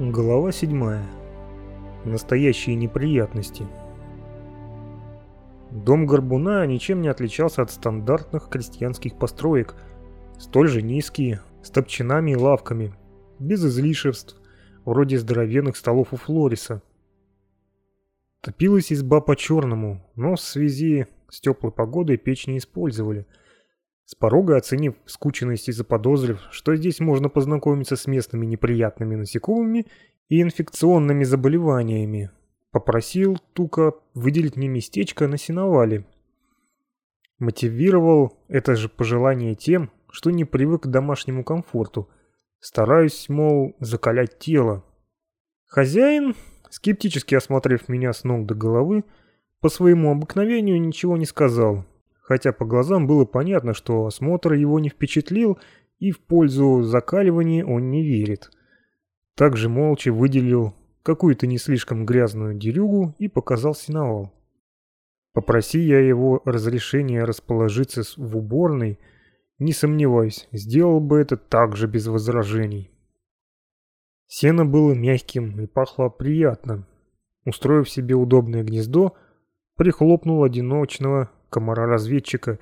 Глава 7. Настоящие неприятности. Дом Горбуна ничем не отличался от стандартных крестьянских построек, столь же низкие, с топчинами и лавками, без излишеств, вроде здоровенных столов у Флориса. Топилась изба по-черному, но в связи с теплой погодой печь не использовали. С порога оценив скученность и заподозрив, что здесь можно познакомиться с местными неприятными насекомыми и инфекционными заболеваниями, попросил Тука выделить мне местечко на сеновале. Мотивировал это же пожелание тем, что не привык к домашнему комфорту. Стараюсь, мол, закалять тело. Хозяин, скептически осмотрев меня с ног до головы, по своему обыкновению ничего не сказал, хотя по глазам было понятно, что осмотр его не впечатлил и в пользу закаливания он не верит. Также молча выделил какую-то не слишком грязную дерюгу и показал сеновал. Попроси я его разрешения расположиться в уборной, не сомневаюсь, сделал бы это также без возражений. Сено было мягким и пахло приятно. Устроив себе удобное гнездо, прихлопнул одиночного комара-разведчика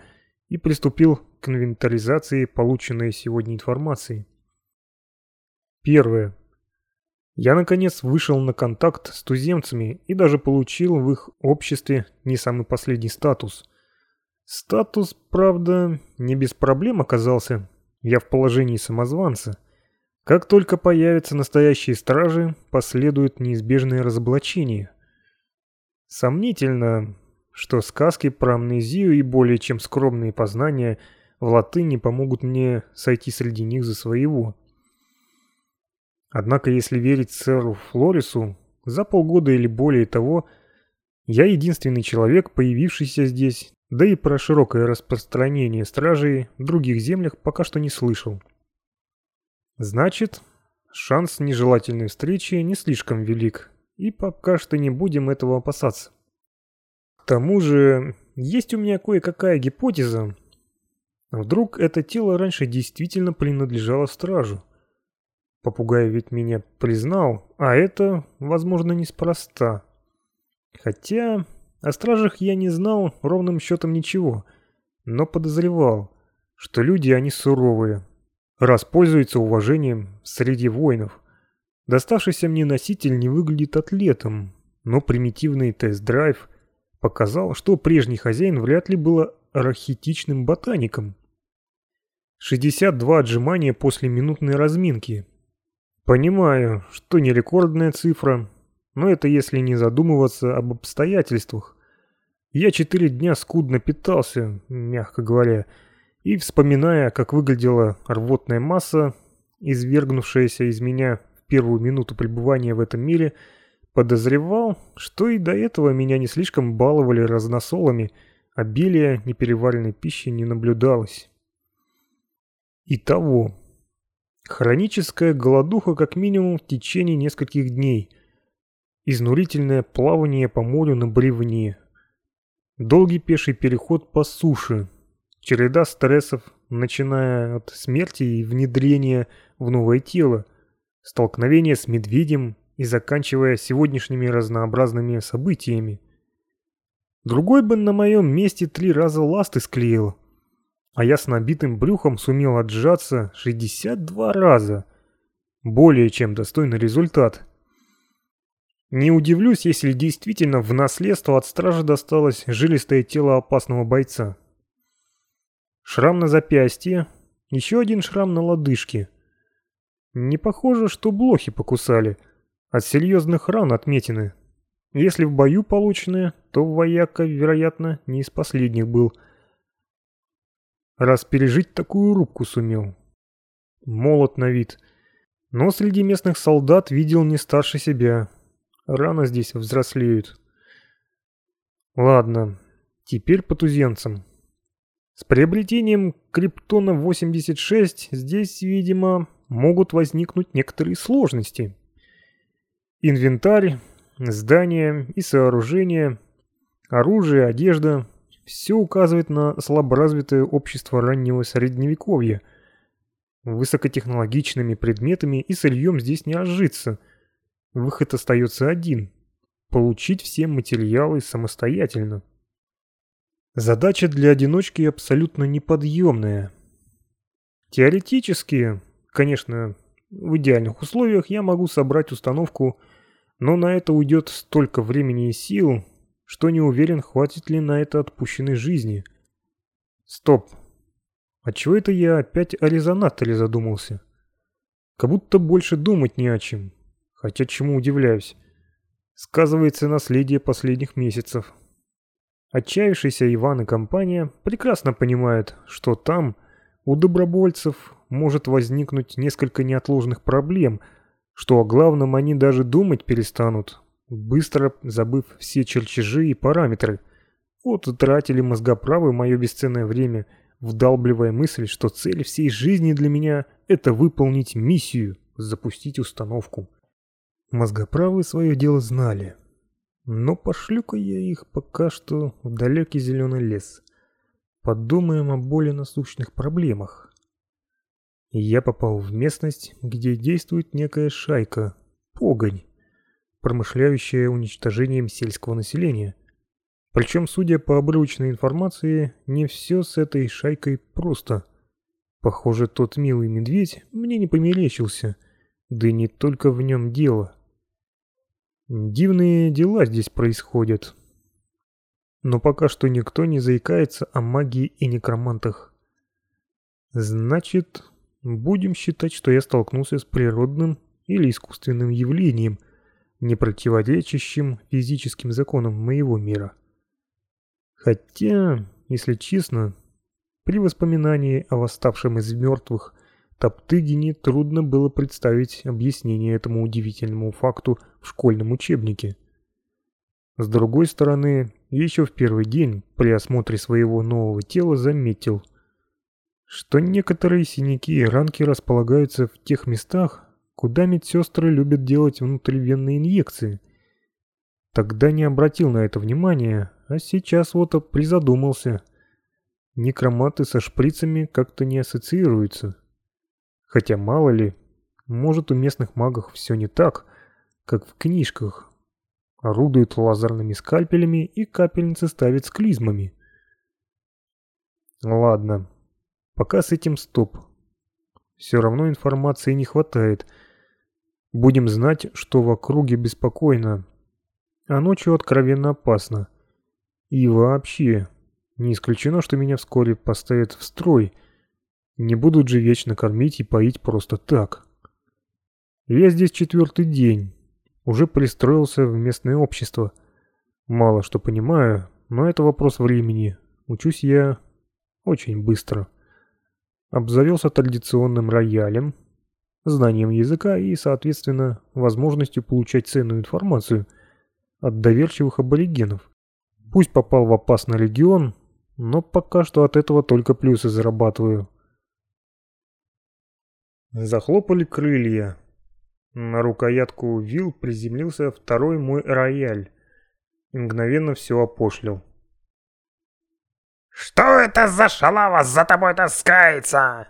и приступил к инвентаризации полученной сегодня информации. Первое. Я, наконец, вышел на контакт с туземцами и даже получил в их обществе не самый последний статус. Статус, правда, не без проблем оказался. Я в положении самозванца. Как только появятся настоящие стражи, последует неизбежное разоблачение. Сомнительно, что сказки про амнезию и более чем скромные познания в латыни помогут мне сойти среди них за своего. Однако, если верить сэру Флорису, за полгода или более того, я единственный человек, появившийся здесь, да и про широкое распространение стражей в других землях пока что не слышал. Значит, шанс нежелательной встречи не слишком велик, и пока что не будем этого опасаться. Тому же, есть у меня кое-какая гипотеза. Вдруг это тело раньше действительно принадлежало стражу. Попугай ведь меня признал, а это, возможно, неспроста. Хотя о стражах я не знал ровным счетом ничего, но подозревал, что люди они суровые, раз пользуются уважением среди воинов. Доставшийся мне носитель не выглядит атлетом, но примитивный тест-драйв – показал, что прежний хозяин вряд ли был архетичным ботаником. 62 отжимания после минутной разминки. Понимаю, что не рекордная цифра, но это если не задумываться об обстоятельствах. Я четыре дня скудно питался, мягко говоря, и вспоминая, как выглядела рвотная масса, извергнувшаяся из меня в первую минуту пребывания в этом мире – Подозревал, что и до этого меня не слишком баловали разносолами, обилия непереваренной пищи не наблюдалось. Итого, хроническая голодуха как минимум в течение нескольких дней, изнурительное плавание по морю на бревне, долгий пеший переход по суше, череда стрессов, начиная от смерти и внедрения в новое тело, столкновение с медведем и заканчивая сегодняшними разнообразными событиями. Другой бы на моем месте три раза ласты склеил, а я с набитым брюхом сумел отжаться 62 раза. Более чем достойный результат. Не удивлюсь, если действительно в наследство от стражи досталось жилистое тело опасного бойца. Шрам на запястье, еще один шрам на лодыжке. Не похоже, что блохи покусали – от серьезных ран отметины. Если в бою полученные, то вояка, вероятно, не из последних был. Раз пережить такую рубку сумел. Молот на вид. Но среди местных солдат видел не старше себя. Рано здесь взрослеют. Ладно, теперь по туземцам. С приобретением Криптона 86 здесь, видимо, могут возникнуть некоторые сложности. Инвентарь, здания и сооружения, оружие, одежда – все указывает на слаборазвитое общество раннего средневековья. Высокотехнологичными предметами и сырьем здесь не ожиться, выход остается один – получить все материалы самостоятельно. Задача для одиночки абсолютно неподъемная. Теоретически, конечно, в идеальных условиях я могу собрать установку, но на это уйдет столько времени и сил, что не уверен, хватит ли на это отпущенной жизни. Стоп. А чего это я опять о резонаторе задумался? Как будто больше думать не о чем. Хотя чему удивляюсь. Сказывается наследие последних месяцев. Отчаявшийся Иван и компания прекрасно понимают, что там у добровольцев может возникнуть несколько неотложных проблем, что о главном они даже думать перестанут, быстро забыв все чертежи и параметры. Вот тратили мозгоправы мое бесценное время, вдалбливая мысль, что цель всей жизни для меня — это выполнить миссию, запустить установку. Мозгоправы свое дело знали. Но пошлю-ка я их пока что в далекий зеленый лес. Подумаем о более насущных проблемах. Я попал в местность, где действует некая шайка, погонь, промышляющая уничтожением сельского населения. Причем, судя по обрывочной информации, не все с этой шайкой просто. Похоже, тот милый медведь мне не померещился, да не только в нем дело. Дивные дела здесь происходят. Но пока что никто не заикается о магии и некромантах. Значит, Будем считать, что я столкнулся с природным или искусственным явлением, не противоречащим физическим законам моего мира. Хотя, если честно, при воспоминании о восставшем из мертвых Топтыгине трудно было представить объяснение этому удивительному факту в школьном учебнике. С другой стороны, еще в первый день при осмотре своего нового тела заметил – что некоторые синяки и ранки располагаются в тех местах, куда медсестры любят делать внутривенные инъекции. Тогда не обратил на это внимания, а сейчас вот призадумался. Некроматы со шприцами как-то не ассоциируются. Хотя мало ли, может у местных магов все не так, как в книжках. Орудуют лазерными скальпелями и капельницы ставят с клизмами. Ладно, Пока с этим стоп. Все равно информации не хватает. Будем знать, что в округе беспокойно, а ночью откровенно опасно. И вообще, не исключено, что меня вскоре поставят в строй. Не будут же вечно кормить и поить просто так. Я здесь четвертый день. Уже пристроился в местное общество. Мало что понимаю, но это вопрос времени. Учусь я очень быстро обзавелся традиционным роялем, знанием языка и, соответственно, возможностью получать ценную информацию от доверчивых аборигенов. Пусть попал в опасный регион, но пока что от этого только плюсы зарабатываю. Захлопали крылья. На рукоятку вил приземлился второй мой рояль и мгновенно все опошлил. «Что это за шалава за тобой таскается?»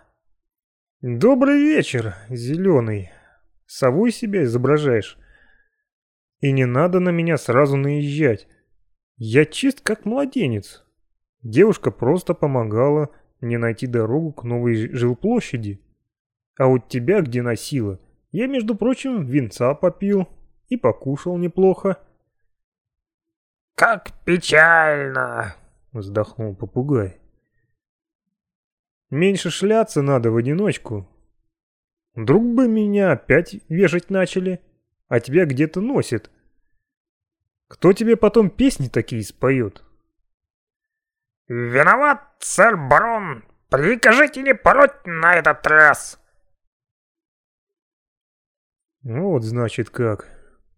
«Добрый вечер, зеленый. Сову себя изображаешь. И не надо на меня сразу наезжать. Я чист как младенец. Девушка просто помогала мне найти дорогу к новой жилплощади. А вот тебя где носила? Я, между прочим, винца попил и покушал неплохо». «Как печально!» Вздохнул попугай. Меньше шляться надо в одиночку. Вдруг бы меня опять вешать начали, а тебя где-то носит. Кто тебе потом песни такие споет? «Виноват, сэр барон! Прикажите не пороть на этот раз!» Вот значит как.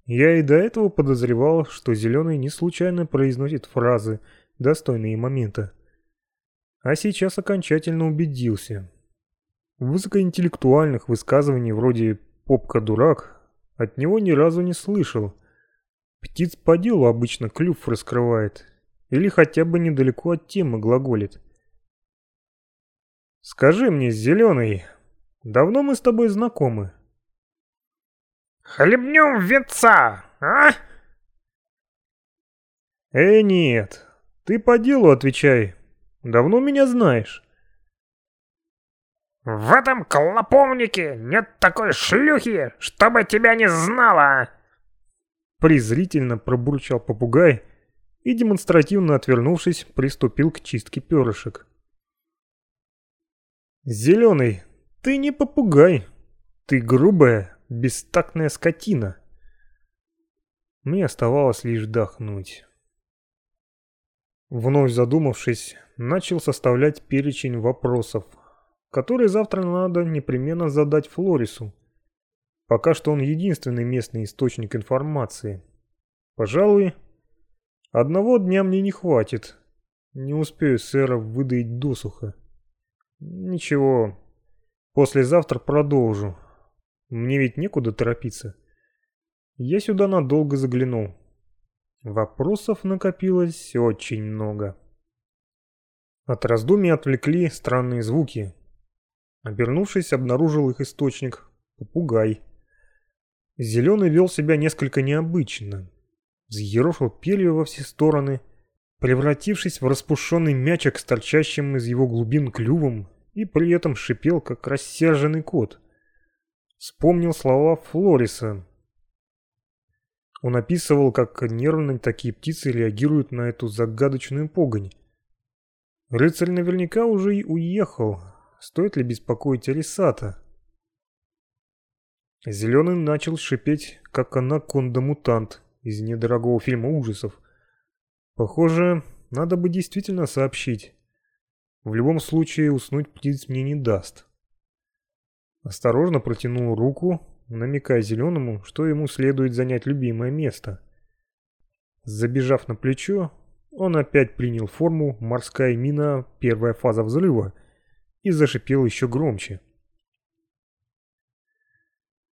Я и до этого подозревал, что Зеленый не случайно произносит фразы достойные момента. А сейчас окончательно убедился. Высокоинтеллектуальных высказываний вроде «попка дурак» от него ни разу не слышал. Птиц по делу обычно клюв раскрывает или хотя бы недалеко от темы глаголит. «Скажи мне, Зеленый, давно мы с тобой знакомы?» Хлебнем венца, а? Э, нет. Ты по делу отвечай. Давно меня знаешь. В этом клоповнике нет такой шлюхи, чтобы тебя не знала. Презрительно пробурчал попугай и, демонстративно отвернувшись, приступил к чистке перышек. «Зеленый, ты не попугай. Ты грубая, бестактная скотина». Мне оставалось лишь вдохнуть. Вновь задумавшись, начал составлять перечень вопросов, которые завтра надо непременно задать Флорису. Пока что он единственный местный источник информации. Пожалуй, одного дня мне не хватит. Не успею сэра выдаить досуха. Ничего, послезавтра продолжу. Мне ведь некуда торопиться. Я сюда надолго заглянул. Вопросов накопилось очень много. От раздумий отвлекли странные звуки. Обернувшись, обнаружил их источник — попугай. Зеленый вел себя несколько необычно. Взъерошил перья во все стороны, превратившись в распушенный мячик с торчащим из его глубин клювом и при этом шипел, как рассерженный кот. Вспомнил слова Флориса. Он описывал, как нервно такие птицы реагируют на эту загадочную погонь. Рыцарь наверняка уже и уехал. Стоит ли беспокоить Алисата? Зеленый начал шипеть, как анаконда-мутант из недорогого фильма ужасов. Похоже, надо бы действительно сообщить. В любом случае уснуть птиц мне не даст. Осторожно протянул руку, намекая Зеленому, что ему следует занять любимое место. Забежав на плечо, он опять принял форму «Морская мина. Первая фаза взрыва» и зашипел еще громче.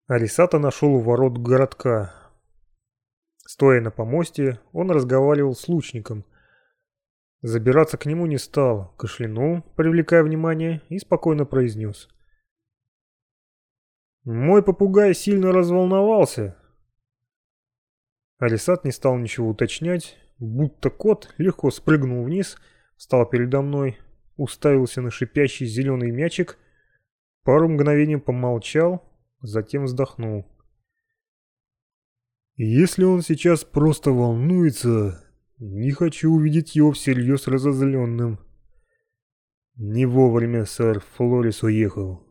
Алисата нашел у ворот городка. Стоя на помосте, он разговаривал с лучником. Забираться к нему не стал, кашлянул, привлекая внимание, и спокойно произнес. «Мой попугай сильно разволновался». Алисат не стал ничего уточнять, будто кот легко спрыгнул вниз, встал передо мной, уставился на шипящий зеленый мячик, пару мгновений помолчал, затем вздохнул. «Если он сейчас просто волнуется, не хочу увидеть его всерьез разозленным. Не вовремя сэр Флорис уехал».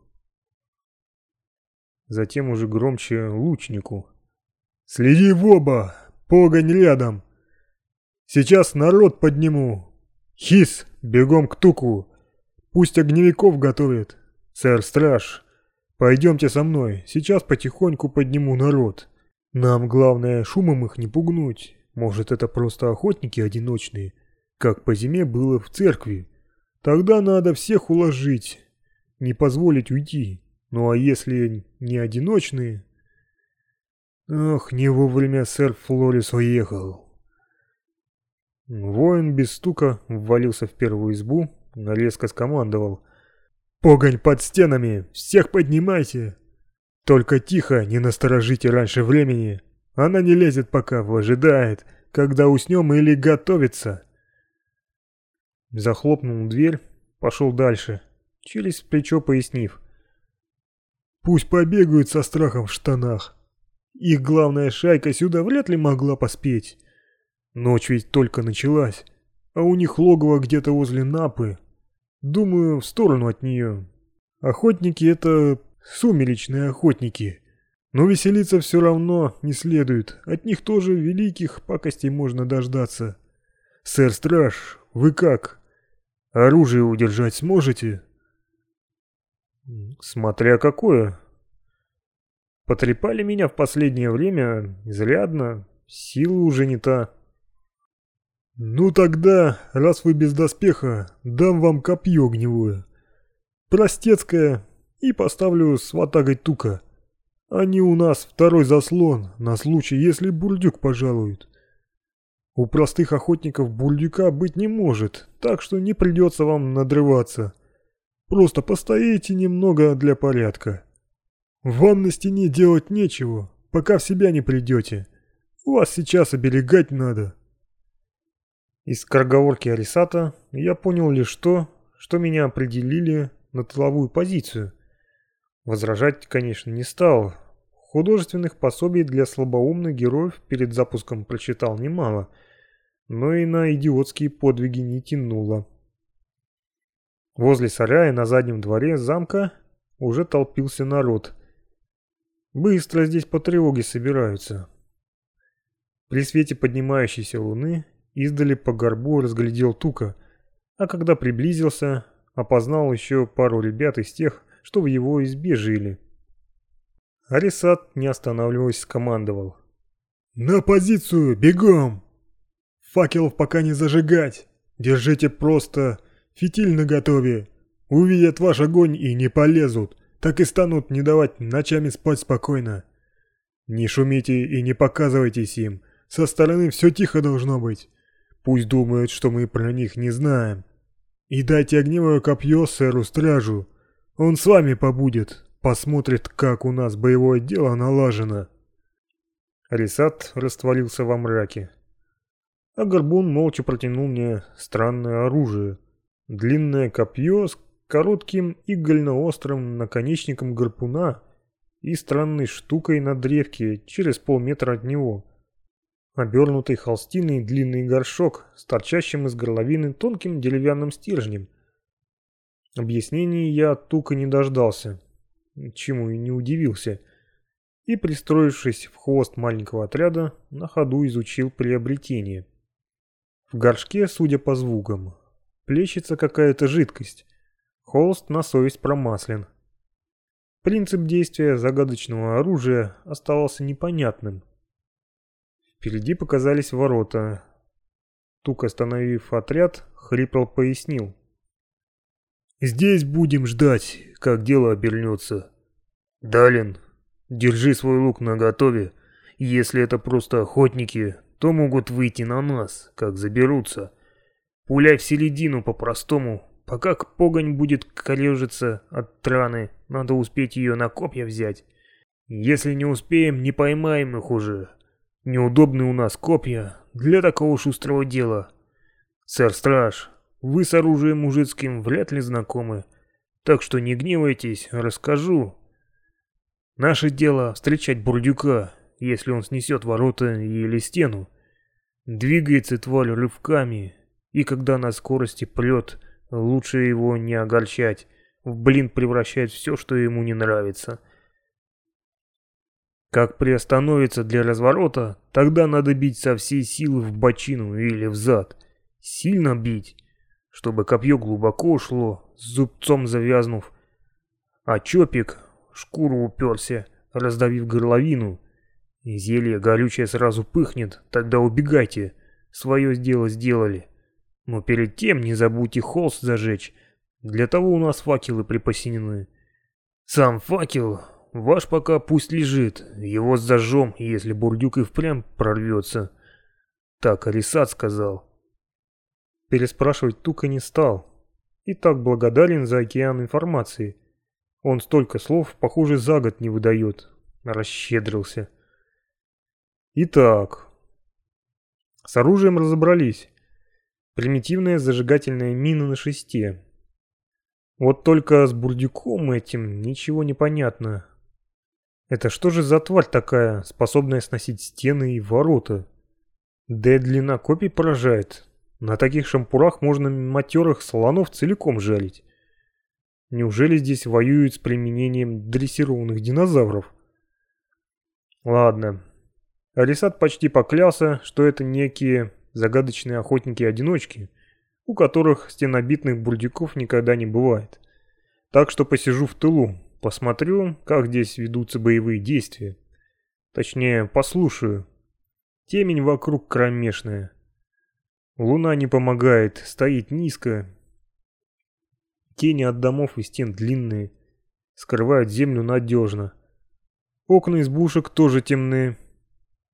Затем уже громче лучнику. «Следи в оба! Погонь рядом! Сейчас народ подниму! Хис, бегом к туку! Пусть огневиков готовят! Сэр Страж, Пойдемте со мной, сейчас потихоньку подниму народ. Нам главное шумом их не пугнуть. Может это просто охотники одиночные, как по зиме было в церкви. Тогда надо всех уложить, не позволить уйти. Ну а если не одиночные... Ох, не вовремя сэр Флорис уехал. Воин без стука ввалился в первую избу, резко скомандовал. Погонь под стенами! Всех поднимайте! Только тихо, не насторожите раньше времени. Она не лезет пока, выжидает, когда уснем или готовится. Захлопнул дверь, пошел дальше, через плечо пояснив. Пусть побегают со страхом в штанах. Их главная шайка сюда вряд ли могла поспеть. Ночь ведь только началась, а у них логово где-то возле Напы. Думаю, в сторону от нее. Охотники — это сумеречные охотники. Но веселиться все равно не следует. От них тоже великих пакостей можно дождаться. Сэр Страж, вы как? Оружие удержать сможете? Смотря какое. Потрепали меня в последнее время изрядно. Сила уже не та. «Ну тогда, раз вы без доспеха, дам вам копье огневое. Простецкое, и поставлю с ватагой тука. Они у нас второй заслон, на случай, если бурдюк пожалует. У простых охотников бурдюка быть не может, так что не придется вам надрываться. Просто постоите немного для порядка. Вам на стене делать нечего, пока в себя не придете. Вас сейчас оберегать надо. Из скороговорки Арисата я понял лишь то, что меня определили на тыловую позицию. Возражать, конечно, не стал. Художественных пособий для слабоумных героев перед запуском прочитал немало, но и на идиотские подвиги не тянуло. Возле сарая на заднем дворе замка уже толпился народ. Быстро здесь по тревоге собираются. При свете поднимающейся луны издали по горбу разглядел Тука, а когда приблизился, опознал еще пару ребят из тех, что в его избе жили. Арисат, не останавливаясь, скомандовал. «На позицию! Бегом! Факелов пока не зажигать! Держите просто Фитиль наготове. Увидят ваш огонь и не полезут, так и станут не давать ночами спать спокойно. Не шумите и не показывайтесь им. Со стороны все тихо должно быть. Пусть думают, что мы про них не знаем. И дайте огневое копье сэру-стражу. Он с вами побудет, посмотрит, как у нас боевое дело налажено. Арисат растворился во мраке. А Горбун молча протянул мне странное оружие — Длинное копье с коротким игольно-острым наконечником гарпуна и странной штукой на древке через полметра от него. Обернутый холстиной длинный горшок с торчащим из горловины тонким деревянным стержнем. Объяснений я тука не дождался, чему и не удивился, и, пристроившись в хвост маленького отряда, на ходу изучил приобретение. В горшке, судя по звукам, Плещется какая-то жидкость. Холст на совесть промаслен. Принцип действия загадочного оружия оставался непонятным. Впереди показались ворота. Тук, остановив отряд, хрипло пояснил. «Здесь будем ждать, как дело обернется. Далин, держи свой лук наготове. Если это просто охотники, то могут выйти на нас, как заберутся. Пуляй в середину по-простому. Пока погонь будет корежиться от раны, надо успеть ее на копья взять. Если не успеем, не поймаем их уже. Неудобны у нас копья для такого шустрого дела. Сэр-страж, вы с оружием мужицким вряд ли знакомы, так что не гневайтесь, расскажу. Наше дело встречать бурдюка, если он снесет ворота или стену. Двигается тварь рывками, и когда на скорости прет, лучше его не огорчать. В блин превращает все, что ему не нравится. Как приостановится для разворота, тогда надо бить со всей силы в бочину или в зад. Сильно бить, чтобы копье глубоко ушло, с зубцом завязнув. А чопик шкуру уперся, раздавив горловину. Зелье горючее сразу пыхнет, тогда убегайте. Свое дело сделали. Но перед тем не забудьте холст зажечь. Для того у нас факелы припасены. Сам факел ваш пока пусть лежит. Его зажжем, если бурдюк и впрямь прорвется. Так Арисат сказал. Переспрашивать Тука не стал. И так благодарен за океан информации. Он столько слов, похоже, за год не выдает. Расщедрился. Итак, с оружием разобрались. Примитивная зажигательная мина на шесте. Вот только с бурдюком этим ничего не понятно. Это что же за тварь такая, способная сносить стены и ворота? Да и длина копий поражает. На таких шампурах можно матерых слонов целиком жалить. Неужели здесь воюют с применением дрессированных динозавров? Ладно. Арисат почти поклялся, что это некие загадочные охотники-одиночки, у которых стенобитных бурдюков никогда не бывает. Так что посижу в тылу, посмотрю, как здесь ведутся боевые действия. Точнее, послушаю. Темень вокруг кромешная. Луна не помогает, стоит низко. Тени от домов и стен длинные, скрывают землю надежно. Окна избушек тоже темные,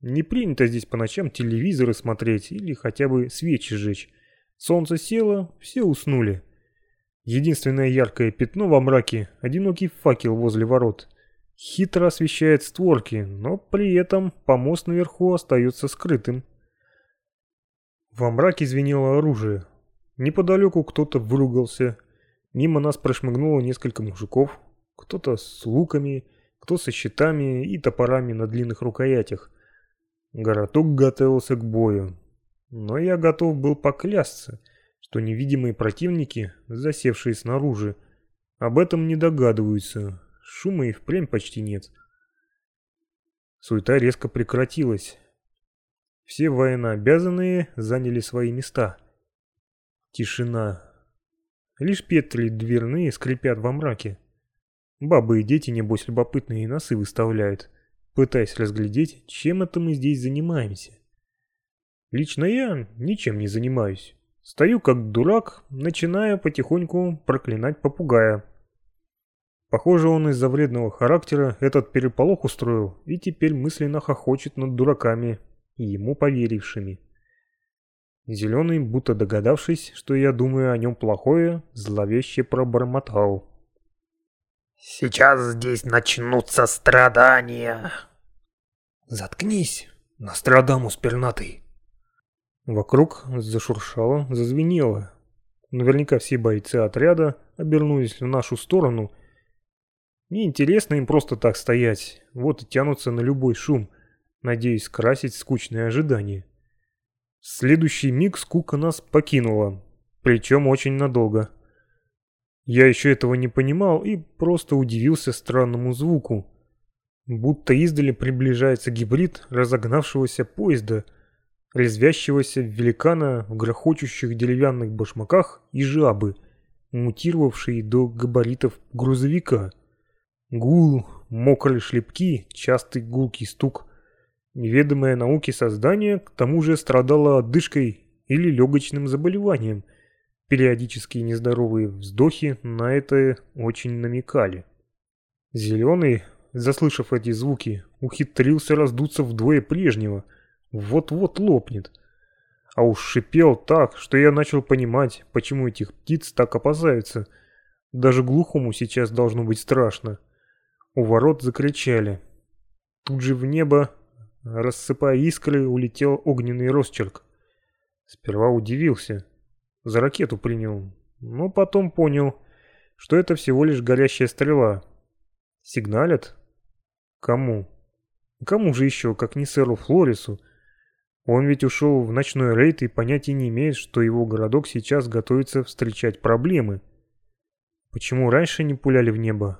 не принято здесь по ночам телевизоры смотреть или хотя бы свечи жечь. Солнце село, все уснули. Единственное яркое пятно во мраке — одинокий факел возле ворот. хитро освещает створки, но при этом помост наверху остается скрытым. Во мраке звенело оружие. Неподалеку кто-то выругался. Мимо нас прошмыгнуло несколько мужиков. Кто-то с луками, кто со щитами и топорами на длинных рукоятях. Городок готовился к бою. Но я готов был поклясться, что невидимые противники, засевшие снаружи, об этом не догадываются. Шума и впрямь почти нет. Суета резко прекратилась. Все военнообязанные заняли свои места. Тишина. Лишь петли дверные скрипят во мраке. Бабы и дети, небось, любопытные носы выставляют, пытаясь разглядеть, чем это мы здесь занимаемся. Лично я ничем не занимаюсь. Стою как дурак, начиная потихоньку проклинать попугая. Похоже, он из-за вредного характера этот переполох устроил и теперь мысленно хохочет над дураками и ему поверившими. Зеленый, будто догадавшись, что я думаю о нем плохое, зловеще пробормотал. «Сейчас здесь начнутся страдания!» «Заткнись, Нострадамус пернатый!» Вокруг зашуршало, зазвенело. Наверняка все бойцы отряда обернулись в нашу сторону. Неинтересно им просто так стоять, вот и тянутся на любой шум, надеясь скрасить скучное ожидание. Следующий миг скука нас покинула, причем очень надолго. Я еще этого не понимал и просто удивился странному звуку. Будто издали приближается гибрид разогнавшегося поезда, резвящегося великана в грохочущих деревянных башмаках и жабы, мутировавшие до габаритов грузовика. Гул, мокрые шлепки, частый гулкий стук. Неведомое науке создание к тому же страдало одышкой или легочным заболеванием. Периодические нездоровые вздохи на это очень намекали. Зеленый, заслышав эти звуки, ухитрился раздуться вдвое прежнего. Вот-вот лопнет. А уж шипел так, что я начал понимать, почему этих птиц так опасаются. Даже глухому сейчас должно быть страшно. У ворот закричали. Тут же в небо Рассыпая искры, улетел огненный росчерк. Сперва удивился. За ракету принял. Но потом понял, что это всего лишь горящая стрела. Сигналят? Кому? Кому же еще, как не сэру Флорису? Он ведь ушел в ночной рейд и понятия не имеет, что его городок сейчас готовится встречать проблемы. Почему раньше не пуляли в небо?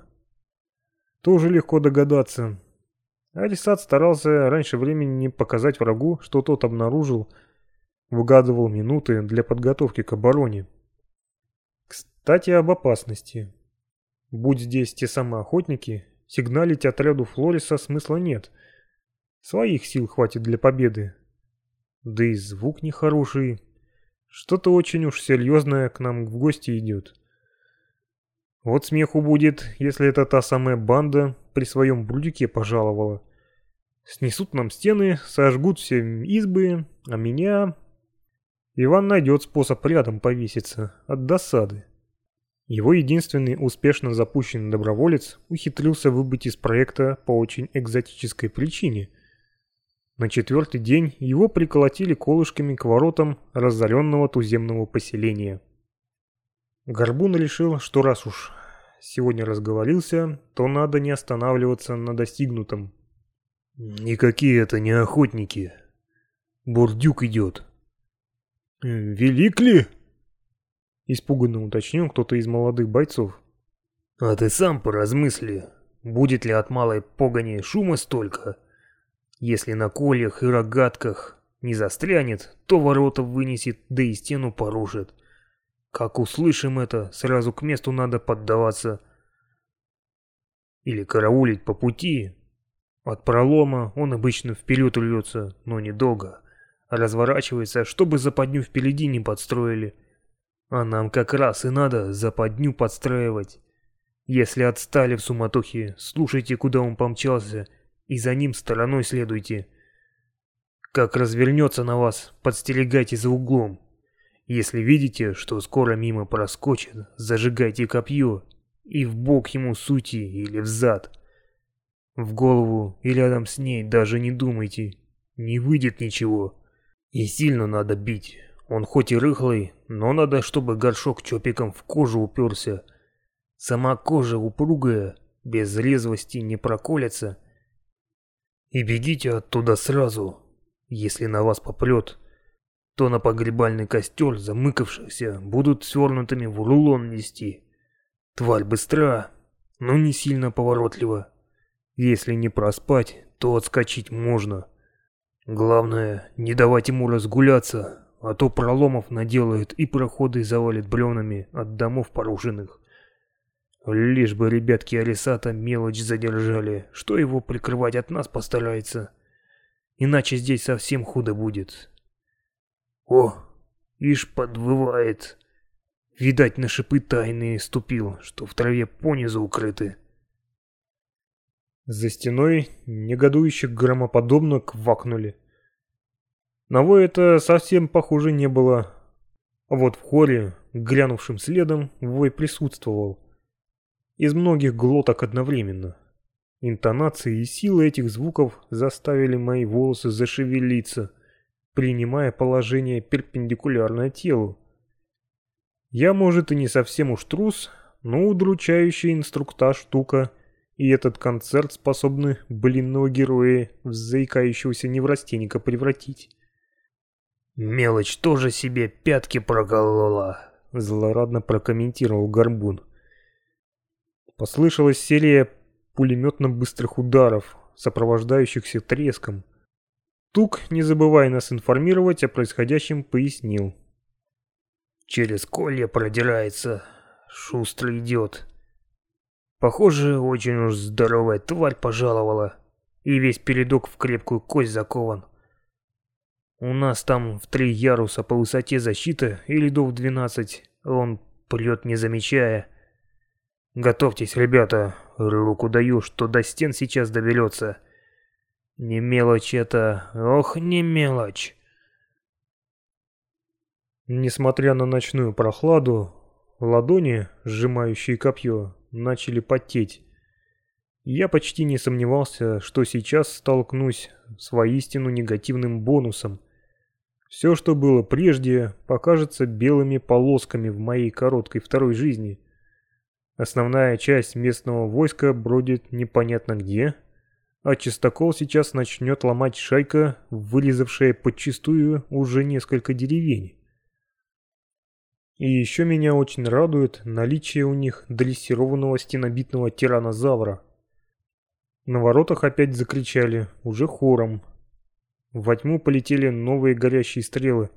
Тоже легко догадаться. Алисат старался раньше времени не показать врагу, что тот обнаружил, выгадывал минуты для подготовки к обороне. Кстати, об опасности. Будь здесь те самые охотники, сигналить отряду Флориса смысла нет. Своих сил хватит для победы. Да и звук нехороший. Что-то очень уж серьезное к нам в гости идет. Вот смеху будет, если это та самая банда при своем брудике пожаловала. Снесут нам стены, сожгут все избы, а меня... Иван найдет способ рядом повеситься, от досады. Его единственный успешно запущенный доброволец ухитрился выбыть из проекта по очень экзотической причине. На четвертый день его приколотили колышками к воротам разоренного туземного поселения. Горбун решил, что раз уж сегодня разговорился, то надо не останавливаться на достигнутом. «Никакие это не охотники. Бурдюк идет». «Э, «Велик ли?» Испуганно уточнил кто-то из молодых бойцов. «А ты сам поразмысли, будет ли от малой погони шума столько? Если на кольях и рогатках не застрянет, то ворота вынесет, да и стену порушит. Как услышим это, сразу к месту надо поддаваться. Или караулить по пути. От пролома он обычно вперед рвется, но недолго. Разворачивается, чтобы западню впереди не подстроили. А нам как раз и надо западню подстраивать. Если отстали в суматохе, слушайте, куда он помчался, и за ним стороной следуйте. Как развернется на вас, подстерегайте за углом. Если видите, что скоро мимо проскочит, зажигайте копье и в бок ему сути или в зад. В голову и рядом с ней даже не думайте. Не выйдет ничего. И сильно надо бить. Он хоть и рыхлый, но надо, чтобы горшок чопиком в кожу уперся. Сама кожа упругая, без резвости не проколется. И бегите оттуда сразу. Если на вас попрет, то на погребальный костер замыкавшихся будут свернутыми в рулон нести. Тварь быстра, но не сильно поворотлива. Если не проспать, то отскочить можно. Главное, не давать ему разгуляться, а то проломов наделает и проходы завалит бревнами от домов порушенных. Лишь бы ребятки Арисата мелочь задержали, что его прикрывать от нас постарается. Иначе здесь совсем худо будет. О, ишь подвывает. Видать, на шипы тайные ступил, что в траве понизу укрыты. За стеной негодующе громоподобно квакнули. На вой это совсем похоже не было. А вот в хоре, глянувшим следом, вой присутствовал. Из многих глоток одновременно. Интонации и силы этих звуков заставили мои волосы зашевелиться, принимая положение перпендикулярное телу. Я, может, и не совсем уж трус, но удручающий инструктаж штука, и этот концерт способны блинного героя в заикающегося неврастенника превратить. «Мелочь тоже себе пятки проколола», — злорадно прокомментировал Горбун. Послышалась серия пулеметно-быстрых ударов, сопровождающихся треском. Тук, не забывая нас информировать о происходящем, пояснил. «Через колье продирается, шустро идет. Похоже, очень уж здоровая тварь пожаловала, и весь передок в крепкую кость закован. У нас там в три яруса по высоте защита и ледов двенадцать, он прет не замечая». Готовьтесь, ребята, руку даю, что до стен сейчас доберется. Не мелочь это, ох, не мелочь. Несмотря на ночную прохладу, ладони, сжимающие копье, начали потеть. Я почти не сомневался, что сейчас столкнусь с воистину негативным бонусом. Все, что было прежде, покажется белыми полосками в моей короткой второй жизни. Основная часть местного войска бродит непонятно где, а чистокол сейчас начнет ломать шайка, вырезавшая подчистую уже несколько деревень. И еще меня очень радует наличие у них дрессированного стенобитного тиранозавра. На воротах опять закричали, уже хором. Во тьму полетели новые горящие стрелы,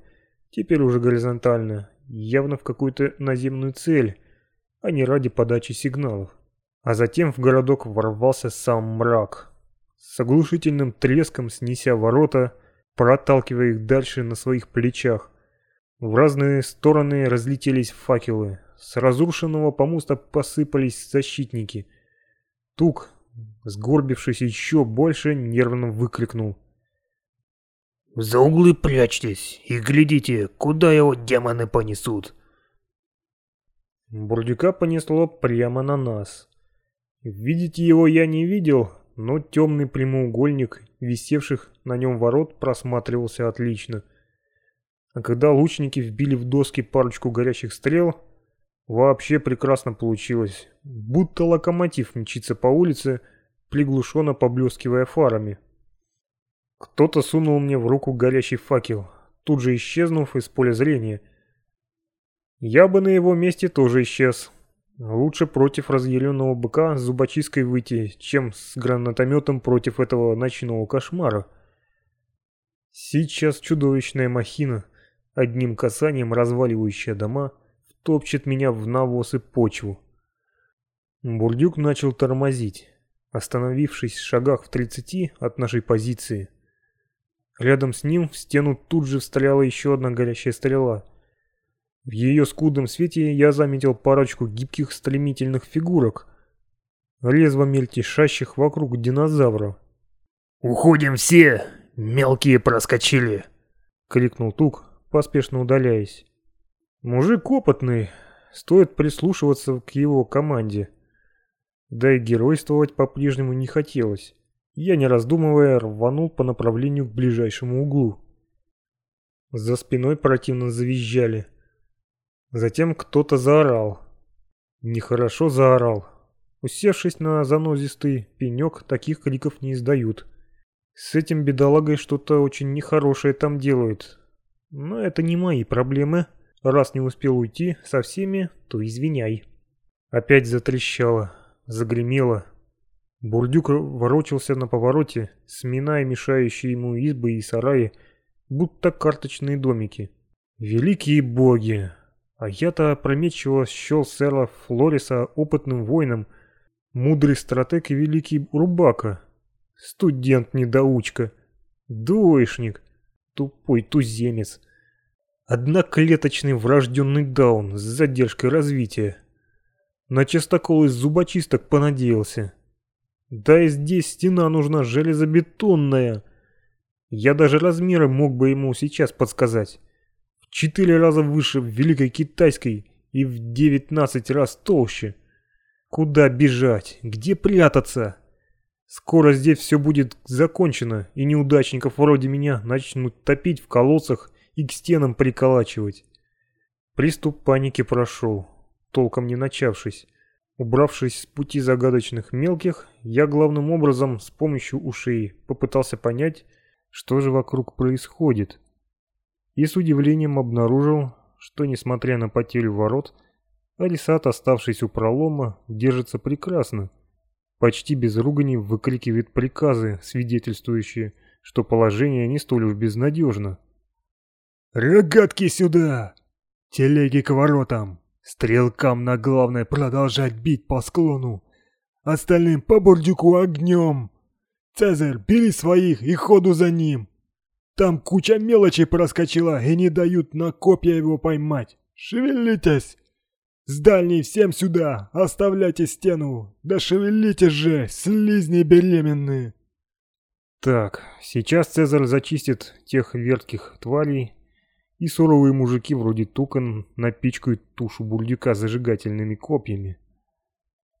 теперь уже горизонтально, явно в какую-то наземную цель, а не ради подачи сигналов. А затем в городок ворвался сам мрак. С оглушительным треском снеся ворота, проталкивая их дальше на своих плечах. В разные стороны разлетелись факелы. С разрушенного помоста посыпались защитники. Тук, сгорбившись еще больше, нервно выкрикнул. «За углы прячьтесь и глядите, куда его демоны понесут!» Бурдюка понесло прямо на нас. Видеть его я не видел, но темный прямоугольник, висевших на нем ворот, просматривался отлично. А когда лучники вбили в доски парочку горящих стрел, вообще прекрасно получилось. Будто локомотив мчится по улице, приглушенно поблескивая фарами. Кто-то сунул мне в руку горящий факел, тут же исчезнув из поля зрения – я бы на его месте тоже исчез. Лучше против разъяренного быка с зубочисткой выйти, чем с гранатометом против этого ночного кошмара. Сейчас чудовищная махина, одним касанием разваливающая дома, втопчет меня в навоз и почву. Бурдюк начал тормозить, остановившись в шагах в тридцати от нашей позиции. Рядом с ним в стену тут же встряла еще одна горящая стрела — в ее скудном свете я заметил парочку гибких стремительных фигурок, резво мельтешащих вокруг динозавра. «Уходим все! Мелкие проскочили!» — крикнул Тук, поспешно удаляясь. Мужик опытный, стоит прислушиваться к его команде. Да и геройствовать по-прежнему не хотелось. Я, не раздумывая, рванул по направлению к ближайшему углу. За спиной противно завизжали. Затем кто-то заорал. Нехорошо заорал. Усевшись на занозистый пенек, таких криков не издают. С этим бедолагой что-то очень нехорошее там делают. Но это не мои проблемы. Раз не успел уйти со всеми, то извиняй. Опять затрещало, загремело. Бурдюк ворочался на повороте, сминая мешающие ему избы и сараи, будто карточные домики. Великие боги! А я-то опрометчиво счел сэра Флориса опытным воином, мудрый стратег и великий Рубака. Студент-недоучка, двоечник, тупой туземец. Одноклеточный врожденный даун с задержкой развития. На частокол из зубочисток понадеялся. Да и здесь стена нужна железобетонная. Я даже размеры мог бы ему сейчас подсказать. В четыре раза выше Великой Китайской и в девятнадцать раз толще. Куда бежать? Где прятаться? Скоро здесь все будет закончено, и неудачников вроде меня начнут топить в колодцах и к стенам приколачивать. Приступ паники прошел, толком не начавшись. Убравшись с пути загадочных мелких, я главным образом с помощью ушей попытался понять, что же вокруг происходит. И с удивлением обнаружил, что несмотря на потерю ворот, Алисат, оставшись у пролома, держится прекрасно. Почти без ругани выкрикивает приказы, свидетельствующие, что положение не столь уж безнадежно. «Рогатки сюда! Телеги к воротам! Стрелкам на главное продолжать бить по склону! Остальным по бурдюку огнем! Цезарь, бери своих и ходу за ним! Там куча мелочи проскочила и не дают на копья его поймать! Шевелитесь! С дальней всем сюда! Оставляйте стену! Да шевелитесь же, слизни беременные!» Так, сейчас Цезарь зачистит тех вертких тварей, и суровые мужики вроде Тукан напичкают тушу бурдюка зажигательными копьями.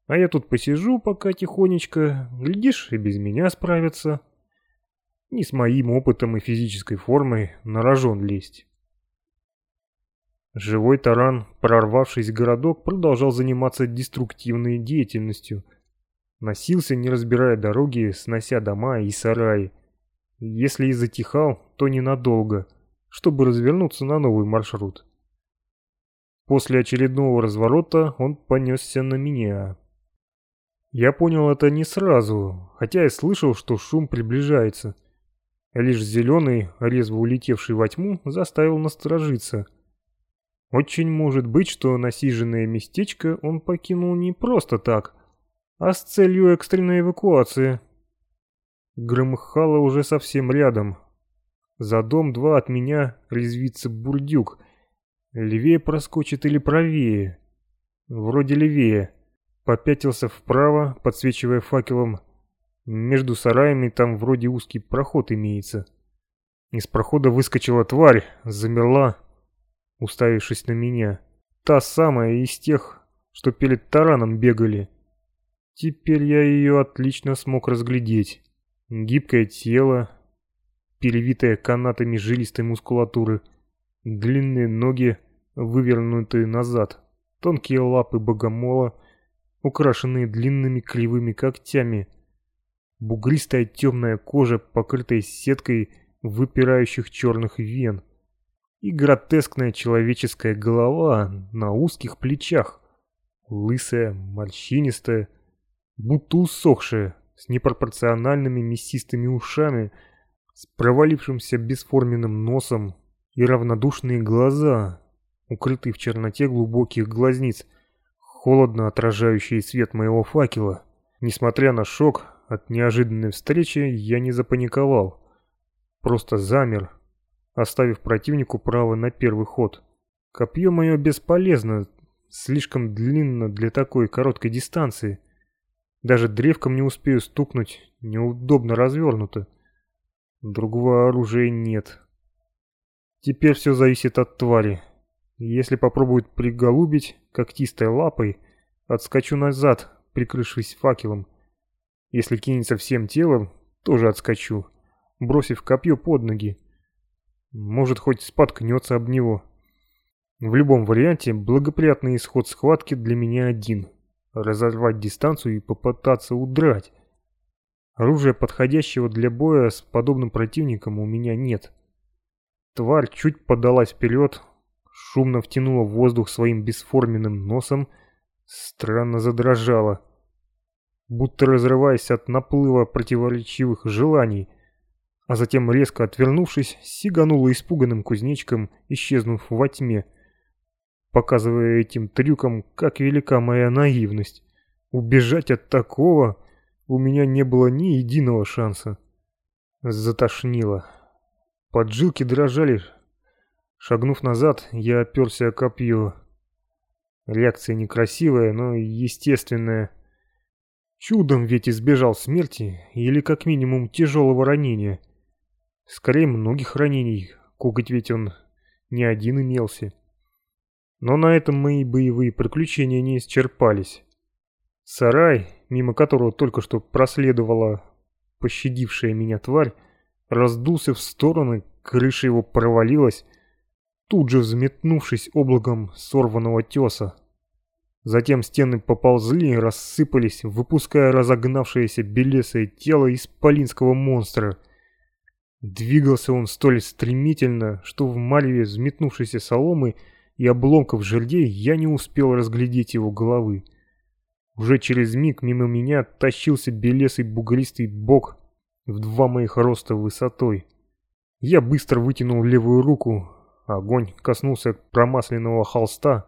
А я тут посижу пока тихонечко, глядишь, и без меня справятся. Не с моим опытом и физической формой на рожон лезть. Живой таран, прорвавшись в городок, продолжал заниматься деструктивной деятельностью. Носился, не разбирая дороги, снося дома и сараи. Если и затихал, то ненадолго — чтобы развернуться на новый маршрут. После очередного разворота он понесся на меня. Я понял это не сразу, хотя и слышал, что шум приближается. Лишь зеленый, резво улетевший во тьму, заставил насторожиться. Очень может быть, что насиженное местечко он покинул не просто так, а с целью экстренной эвакуации. Громыхало уже совсем рядом, за дом два от меня резвится бурдюк. Левее проскочит или правее? Вроде левее. Попятился вправо, подсвечивая факелом. Между сараями там вроде узкий проход имеется. Из прохода выскочила тварь, замерла, уставившись на меня. Та самая из тех, что перед тараном бегали. Теперь я ее отлично смог разглядеть. Гибкое тело, перевитая канатами жилистой мускулатуры, длинные ноги, вывернутые назад, тонкие лапы богомола, украшенные длинными кривыми когтями, бугристая темная кожа, покрытая сеткой выпирающих черных вен, и гротескная человеческая голова на узких плечах, лысая, морщинистая, будто усохшая, с непропорциональными мясистыми ушами – с провалившимся бесформенным носом и равнодушные глаза, укрытые в черноте глубоких глазниц, холодно отражающие свет моего факела. Несмотря на шок от неожиданной встречи, я не запаниковал. Просто замер, оставив противнику право на первый ход. Копье мое бесполезно, слишком длинно для такой короткой дистанции. Даже древком не успею стукнуть, неудобно развернуто. Другого оружия нет. Теперь все зависит от твари. Если попробует приголубить когтистой лапой, отскочу назад, прикрывшись факелом. Если кинется всем телом, тоже отскочу, бросив копье под ноги. Может, хоть споткнется об него. В любом варианте, благоприятный исход схватки для меня один. Разорвать дистанцию и попытаться удрать. Оружия, подходящего для боя с подобным противником, у меня нет. Тварь чуть подалась вперед, шумно втянула воздух своим бесформенным носом, странно задрожала, будто разрываясь от наплыва противоречивых желаний, а затем, резко отвернувшись, сиганула испуганным кузнечком, исчезнув во тьме, показывая этим трюком, как велика моя наивность. Убежать от такого у меня не было ни единого шанса. Затошнило. Поджилки дрожали. Шагнув назад, я оперся о копье. Реакция некрасивая, но естественная. Чудом ведь избежал смерти или как минимум тяжелого ранения. Скорее многих ранений, коготь ведь он не один имелся. Но на этом мои боевые приключения не исчерпались. Сарай, мимо которого только что проследовала пощадившая меня тварь, раздулся в стороны, крыша его провалилась, тут же взметнувшись облаком сорванного теса. Затем стены поползли и рассыпались, выпуская разогнавшееся белесое тело исполинского монстра. Двигался он столь стремительно, что в мареве взметнувшейся соломы и обломков жердей я не успел разглядеть его головы. Уже через миг мимо меня тащился белесый бугристый бок в два моих роста высотой. Я быстро вытянул левую руку, огонь коснулся промасленного холста,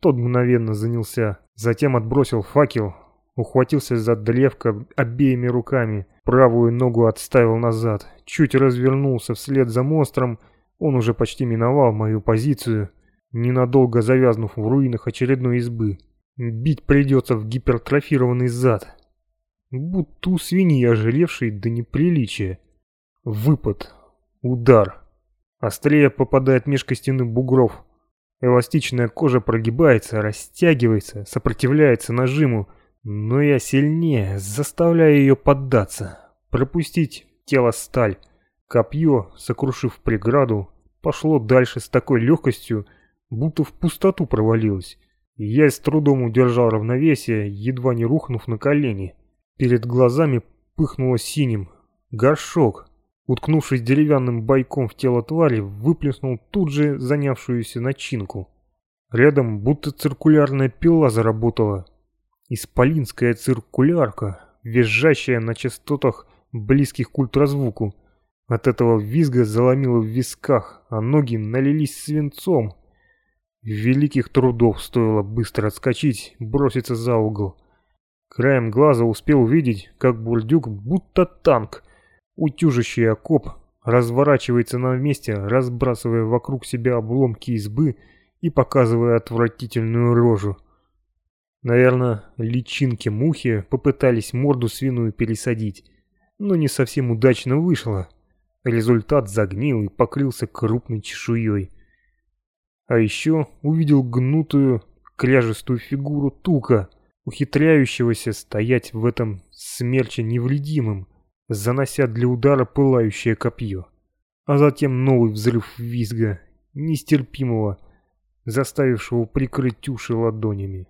тот мгновенно занялся, затем отбросил факел, ухватился за древко обеими руками, правую ногу отставил назад, чуть развернулся вслед за монстром, он уже почти миновал мою позицию, ненадолго завязнув в руинах очередной избы. Бить придется в гипертрофированный зад, будто у свиньи ожиревшей до неприличия. Выпад, удар. Острее попадает меж костяных бугров, Эластичная кожа прогибается, растягивается, сопротивляется нажиму, но я сильнее, заставляю ее поддаться, пропустить тело сталь. Копье, сокрушив преграду, пошло дальше с такой легкостью, будто в пустоту провалилось. Я с трудом удержал равновесие, едва не рухнув на колени. Перед глазами пыхнуло синим. Горшок, уткнувшись деревянным бойком в тело твари, выплеснул тут же занявшуюся начинку. Рядом будто циркулярная пила заработала. Исполинская циркулярка, визжащая на частотах, близких к ультразвуку. От этого визга заломило в висках, а ноги налились свинцом. Великих трудов стоило быстро отскочить, броситься за угол. Краем глаза успел увидеть, как бурдюк, будто танк, Утюжащий окоп разворачивается на месте, разбрасывая вокруг себя обломки избы и показывая отвратительную рожу. Наверное, личинки-мухи попытались морду свиную пересадить, но не совсем удачно вышло. Результат загнил и покрылся крупной чешуей. А еще увидел гнутую, кряжестую фигуру тука, ухитряющегося стоять в этом смерче невредимым занося для удара пылающее копье. А затем новый взрыв визга, нестерпимого, заставившего прикрыть уши ладонями.